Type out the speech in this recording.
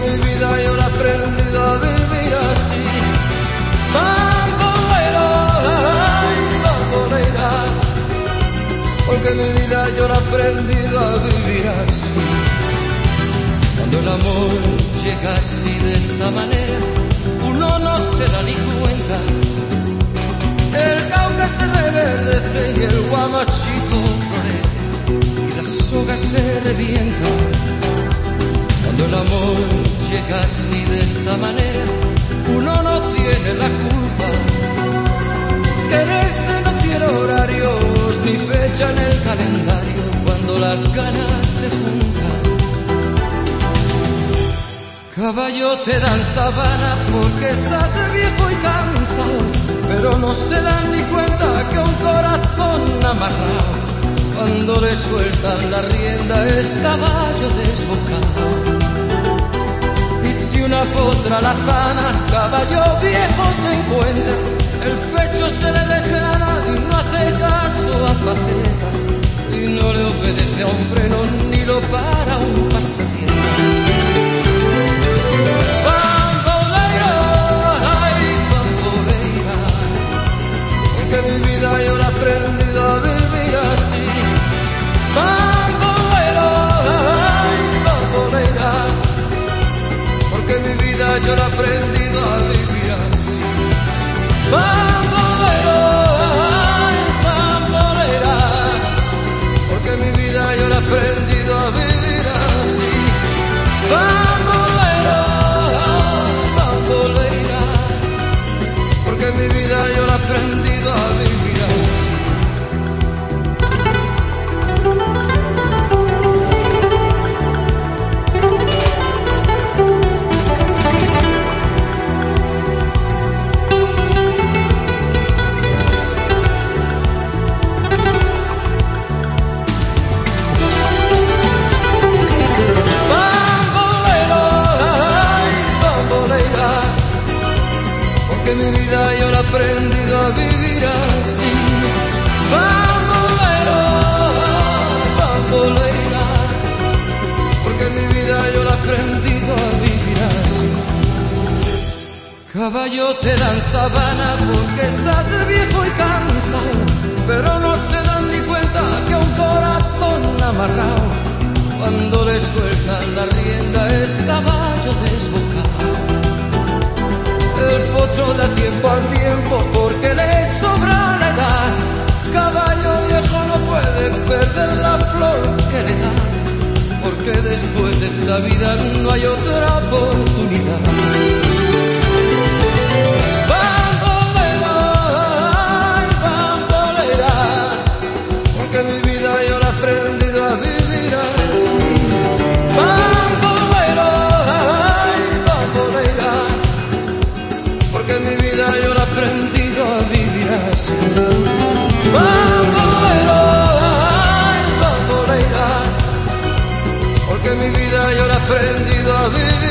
mi vida yo la aprendido a vivir así. Bandolera, bandolera, porque mi vida yo la aprendí a vivir así. Cuando el amor llega así de esta manera, uno no se da ni cuenta. El cauca se reverdece y el guamachito florece y las sogas se revientan. Cuando el amor así de esta manera, uno no tiene la culpa. Quererse no tiene horarios ni fecha en el calendario cuando las ganas se juntan. Caballo te dan sabana porque estás viejo y cansado, pero no se dan ni cuenta que un corazón amarrado, cuando le sueltan la rienda es caballo desbocado. Una potra la zana, caballo viejo se encuentra, el pecho se le desgrana y no hace caso a faceta, y no le obedece a un freno ni lo para un pasatiempo. Bambolera, ay, bambolera, porque mi vida yo la he yo la he aprendido a vivir así. Bambolero, ay, bambolera, porque mi vida yo la he aprendido a vivir así. Caballo te dan sabana porque estás viejo y cansado, pero no se dan ni cuenta que un corazón amarrado, cuando le sueltan la rienda es caballo desbocado. Vida no hay otra oportunidad. Aprendido a vivir